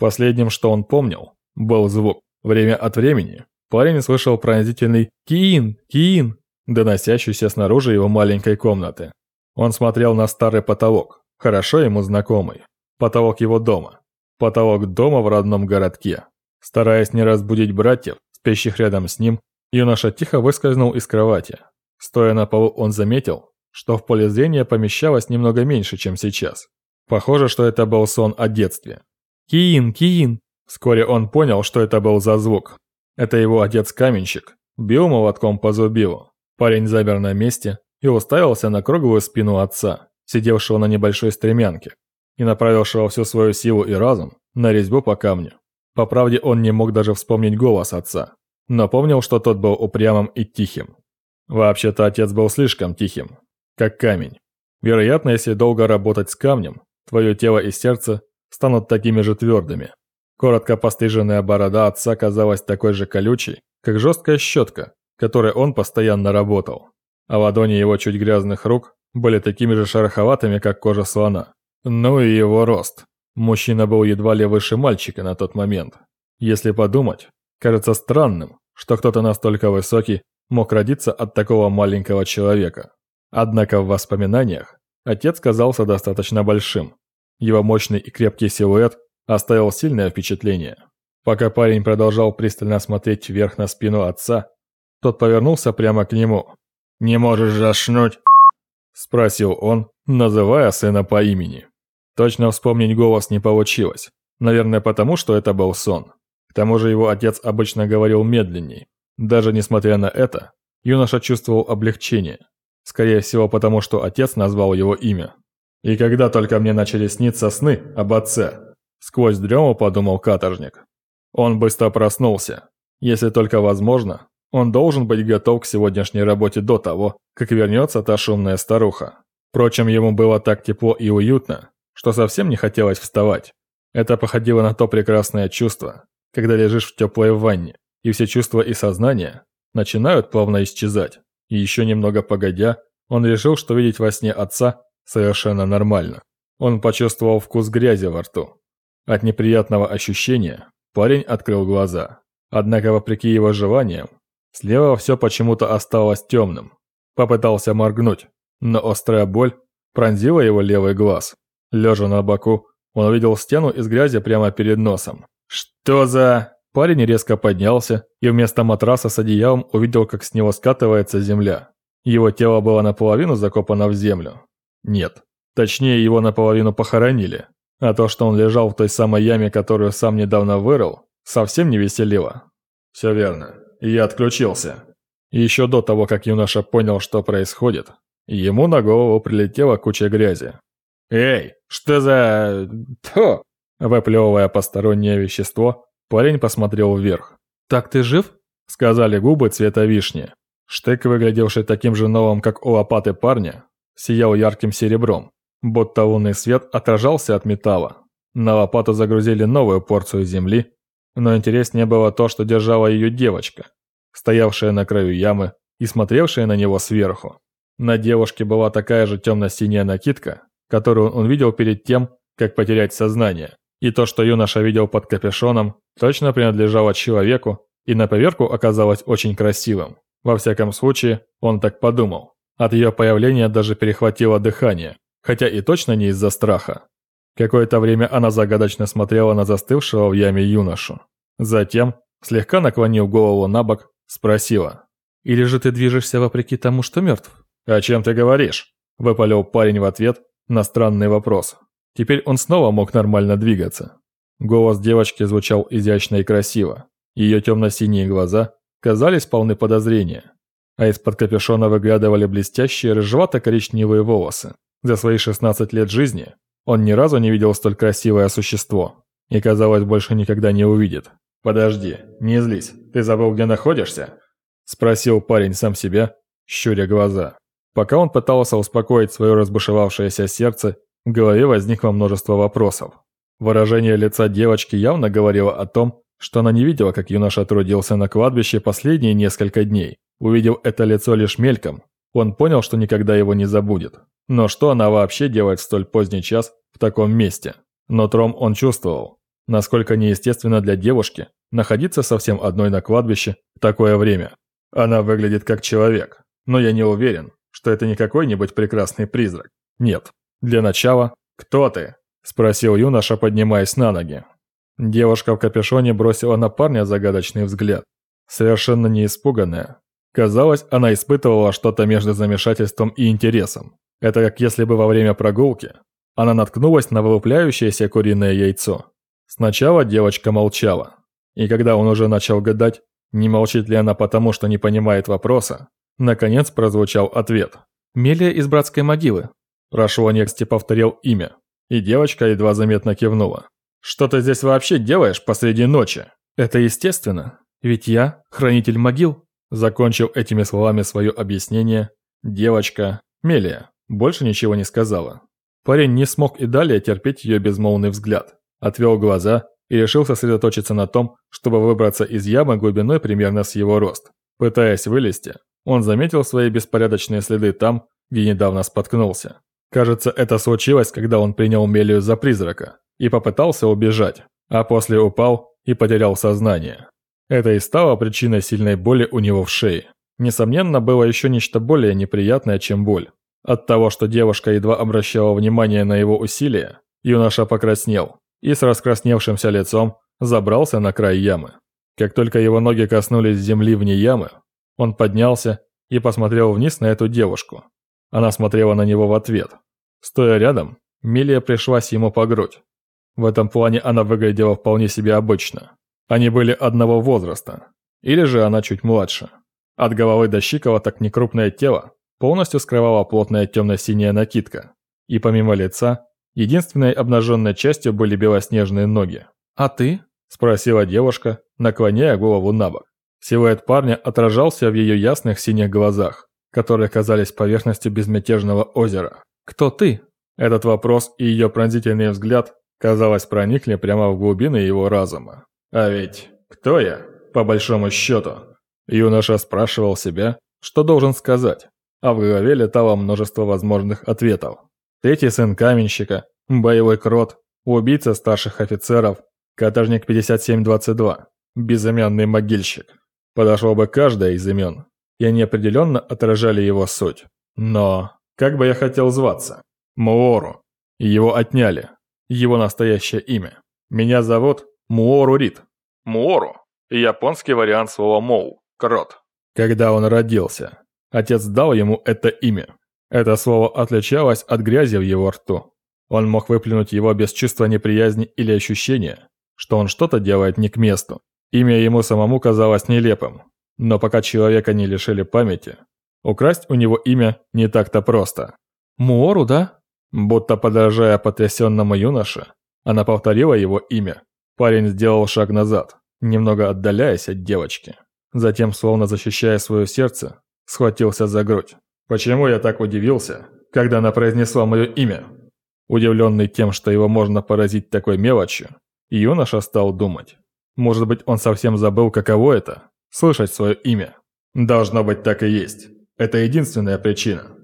Последним, что он помнил, был звук. Время от времени парень слышал пронзительный «Киин! Киин!», доносящийся снаружи его маленькой комнаты. Он смотрел на старый потолок, хорошо ему знакомый. Потолок его дома. Потолок дома в родном городке. Стараясь не разбудить братьев, спящих рядом с ним, юноша тихо выскользнул из кровати. Стоя на полу, он заметил, что в поле зрения помещалось немного меньше, чем сейчас. Похоже, что это был сон о детстве. «Киин, Киин!» Вскоре он понял, что это был за звук. Это его отец-каменщик. Бил молотком по зубилу. Парень замер на месте и уставился на круглую спину отца, сидевшего на небольшой стремянке, и направившего всю свою силу и разум на резьбу по камню. По правде он не мог даже вспомнить голос отца, но помнил, что тот был упрямым и тихим. Вообще-то отец был слишком тихим, как камень. Вероятно, если долго работать с камнем, твое тело и сердце станут такими же твердыми. Коротко постриженная борода отца казалась такой же колючей, как жесткая щетка, которой он постоянно работал. А ладони его чуть грязных рук были такими же шероховатыми, как кожа слона. Ну и его рост. Мужчина был едва ли выше мальчика на тот момент. Если подумать, кажется странным, что кто-то настолько высокий мог родиться от такого маленького человека. Однако в воспоминаниях отец казался достаточно большим. Его мощный и крепкий силуэт оставил сильное впечатление. Пока парень продолжал пристально смотреть вверх на спину отца, тот повернулся прямо к нему. «Не можешь заснуть?» – спросил он, называя сына по имени. Точно вспомнить голос не получилось. Наверное, потому что это был сон. К тому же его отец обычно говорил медленней. Даже несмотря на это, юноша чувствовал облегчение. Скорее всего, потому что отец назвал его имя. И когда только мне начали сниться сны об отце, сквозь дрему подумал каторжник. Он быстро проснулся. Если только возможно, он должен быть готов к сегодняшней работе до того, как вернется та шумная старуха. Впрочем, ему было так тепло и уютно, что совсем не хотелось вставать. Это походило на то прекрасное чувство, когда лежишь в теплой ванне, и все чувства и сознание начинают плавно исчезать. И еще немного погодя, он решил, что видеть во сне отца совершенно нормально. Он почувствовал вкус грязи во рту. От неприятного ощущения парень открыл глаза. Однако, вопреки его желаниям, слева все почему-то осталось темным. Попытался моргнуть, но острая боль пронзила его левый глаз. Лежа на боку, он увидел стену из грязи прямо перед носом. «Что за...» Парень резко поднялся и вместо матраса с одеялом увидел, как с него скатывается земля. Его тело было наполовину закопано в землю. Нет, точнее его наполовину похоронили. А то, что он лежал в той самой яме, которую сам недавно вырыл, совсем не веселило. Все верно, я отключился. Еще до того, как юноша понял, что происходит, ему на голову прилетела куча грязи. «Эй, что за... то?» Выплевывая постороннее вещество, парень посмотрел вверх. «Так ты жив?» – сказали губы цвета вишни. Штык, выглядевший таким же новым, как у лопаты парня, сиял ярким серебром, будто лунный свет отражался от металла. На лопату загрузили новую порцию земли, но интереснее было то, что держала ее девочка, стоявшая на краю ямы и смотревшая на него сверху. На девушке была такая же темно-синяя накидка, которую он видел перед тем, как потерять сознание. И то, что юноша видел под капюшоном, точно принадлежало человеку и на поверку оказалось очень красивым. Во всяком случае, он так подумал. От ее появления даже перехватило дыхание, хотя и точно не из-за страха. Какое-то время она загадочно смотрела на застывшего в яме юношу. Затем, слегка наклонив голову на бок, спросила. «Или же ты движешься вопреки тому, что мертв?» «О чем ты говоришь?» – выпалил парень в ответ на странный вопрос. Теперь он снова мог нормально двигаться. Голос девочки звучал изящно и красиво. Ее темно-синие глаза казались полны подозрения, а из-под капюшона выглядывали блестящие рыжевато-коричневые волосы. За свои 16 лет жизни он ни разу не видел столь красивое существо и, казалось, больше никогда не увидит. «Подожди, не злись, ты забыл, где находишься?» – спросил парень сам себя, щуря глаза. Пока он пытался успокоить свое разбушевавшееся сердце, в голове возникло множество вопросов. Выражение лица девочки явно говорило о том, что она не видела, как юноша трудился на кладбище последние несколько дней. Увидев это лицо лишь мельком, он понял, что никогда его не забудет. Но что она вообще делает в столь поздний час в таком месте? Но Тром он чувствовал. насколько неестественно для девушки находиться совсем одной на кладбище в такое время. Она выглядит как человек, но я не уверен, что это не какой-нибудь прекрасный призрак. Нет. Для начала, кто ты? Спросил юноша, поднимаясь на ноги. Девушка в капюшоне бросила на парня загадочный взгляд. Совершенно не испуганная. Казалось, она испытывала что-то между замешательством и интересом. Это как если бы во время прогулки она наткнулась на вылупляющееся куриное яйцо. Сначала девочка молчала. И когда он уже начал гадать, не молчит ли она потому, что не понимает вопроса, наконец прозвучал ответ. «Мелия из братской могилы». Прошло нексти повторил имя, и девочка едва заметно кивнула. «Что ты здесь вообще делаешь посреди ночи?» «Это естественно, ведь я хранитель могил». Закончил этими словами свое объяснение, девочка, Мелия, больше ничего не сказала. Парень не смог и далее терпеть ее безмолвный взгляд, отвел глаза и решил сосредоточиться на том, чтобы выбраться из ямы глубиной примерно с его рост. Пытаясь вылезти, он заметил свои беспорядочные следы там, где недавно споткнулся. Кажется, это случилось, когда он принял Мелию за призрака и попытался убежать, а после упал и потерял сознание. Это и стало причиной сильной боли у него в шее. Несомненно, было еще нечто более неприятное, чем боль. От того, что девушка едва обращала внимание на его усилия, юноша покраснел и с раскрасневшимся лицом забрался на край ямы. Как только его ноги коснулись земли вне ямы, он поднялся и посмотрел вниз на эту девушку. Она смотрела на него в ответ. Стоя рядом, Милия пришлась ему по грудь. В этом плане она выглядела вполне себе обычно. Они были одного возраста, или же она чуть младше. От головы до щиколоток некрупное тело полностью скрывала плотная темно-синяя накидка, и помимо лица, единственной обнаженной частью были белоснежные ноги. «А ты?» – спросила девушка, наклоняя голову на бок. Силуэт парня отражался в ее ясных синих глазах, которые казались поверхностью безмятежного озера. «Кто ты?» Этот вопрос и ее пронзительный взгляд, казалось, проникли прямо в глубины его разума. А ведь кто я, по большому счету? Юноша спрашивал себя, что должен сказать, а в голове летало множество возможных ответов. Третий сын каменщика, боевой крот, убийца старших офицеров, каторжник 5722, безымянный могильщик. Подошло бы каждое из имен, и они определенно отражали его суть. Но как бы я хотел зваться? Муору. Его отняли. Его настоящее имя. Меня зовут Муору Рид. Муору – японский вариант слова моу – крот. Когда он родился, отец дал ему это имя. Это слово отличалось от грязи в его рту. Он мог выплюнуть его без чувства неприязни или ощущения, что он что-то делает не к месту. Имя ему самому казалось нелепым, но пока человека не лишили памяти, украсть у него имя не так-то просто. «Муору, да?» Будто подражая потрясенному юноше, она повторила его имя, Парень сделал шаг назад, немного отдаляясь от девочки. Затем, словно защищая свое сердце, схватился за грудь. Почему я так удивился, когда она произнесла мое имя? Удивленный тем, что его можно поразить такой мелочью, юноша стал думать. Может быть, он совсем забыл, каково это – слышать свое имя. Должно быть, так и есть. Это единственная причина.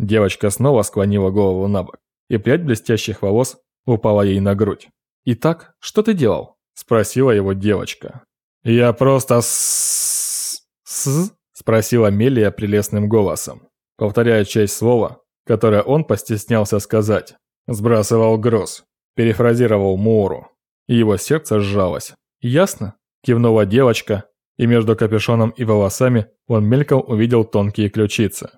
Девочка снова склонила голову на бок, и прядь блестящих волос упала ей на грудь. «Итак, что ты делал?» – спросила его девочка. «Я просто с... с...» – спросила Мелия прелестным голосом, повторяя часть слова, которое он постеснялся сказать. Сбрасывал груз, перефразировал Муру. Его сердце сжалось. «Ясно?» – кивнула девочка, и между капюшоном и волосами он мельком увидел тонкие ключицы.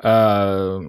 «А...»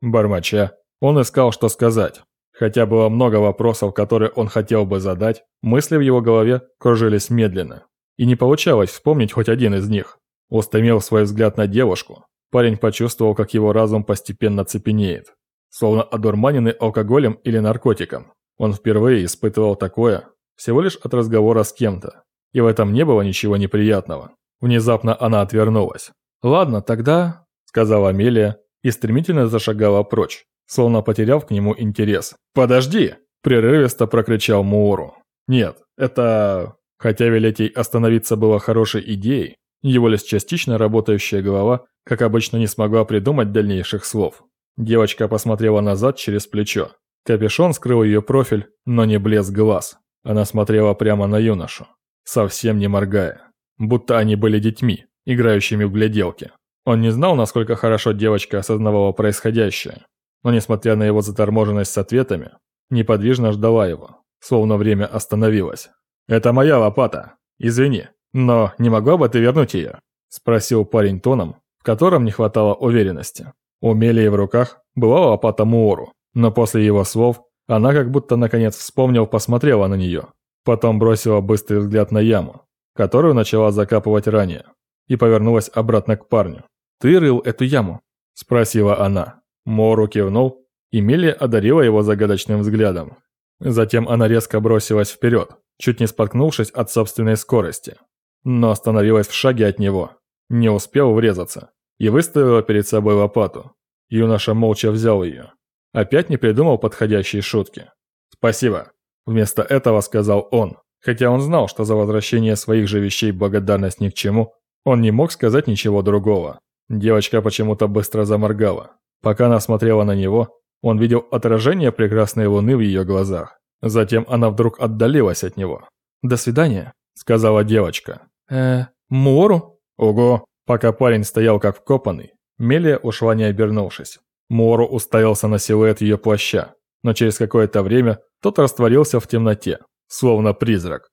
Бормоча, он искал, что сказать. Хотя было много вопросов, которые он хотел бы задать, мысли в его голове кружились медленно. И не получалось вспомнить хоть один из них. Устремив свой взгляд на девушку, парень почувствовал, как его разум постепенно цепенеет. Словно одурманенный алкоголем или наркотиком. Он впервые испытывал такое, всего лишь от разговора с кем-то. И в этом не было ничего неприятного. Внезапно она отвернулась. «Ладно, тогда...» – сказала Амелия и стремительно зашагала прочь словно потеряв к нему интерес. «Подожди!» – прерывисто прокричал Муору. «Нет, это...» Хотя велеть ей остановиться было хорошей идеей, его лишь частично работающая голова, как обычно, не смогла придумать дальнейших слов. Девочка посмотрела назад через плечо. Капюшон скрыл ее профиль, но не блеск глаз. Она смотрела прямо на юношу, совсем не моргая, будто они были детьми, играющими в гляделки. Он не знал, насколько хорошо девочка осознавала происходящее, но, несмотря на его заторможенность с ответами, неподвижно ждала его, словно время остановилось. «Это моя лопата. Извини, но не могла бы ты вернуть ее?» – спросил парень тоном, в котором не хватало уверенности. У Мелии в руках была лопата Муору, но после его слов она как будто наконец вспомнил, посмотрела на нее. Потом бросила быстрый взгляд на яму, которую начала закапывать ранее, и повернулась обратно к парню. «Ты рыл эту яму?» – спросила она. Мору кивнул, и Милли одарила его загадочным взглядом. Затем она резко бросилась вперед, чуть не споткнувшись от собственной скорости, но остановилась в шаге от него, не успел врезаться, и выставила перед собой лопату. Юноша молча взял ее. Опять не придумал подходящей шутки. «Спасибо», – вместо этого сказал он, хотя он знал, что за возвращение своих же вещей благодарность ни к чему, он не мог сказать ничего другого. Девочка почему-то быстро заморгала. Пока она смотрела на него, он видел отражение прекрасной луны в ее глазах. Затем она вдруг отдалилась от него. «До свидания», — сказала девочка. «Э, Мору?» «Ого!» Пока парень стоял как вкопанный, Мелия ушла не обернувшись. Мору уставился на силуэт ее плаща, но через какое-то время тот растворился в темноте, словно призрак.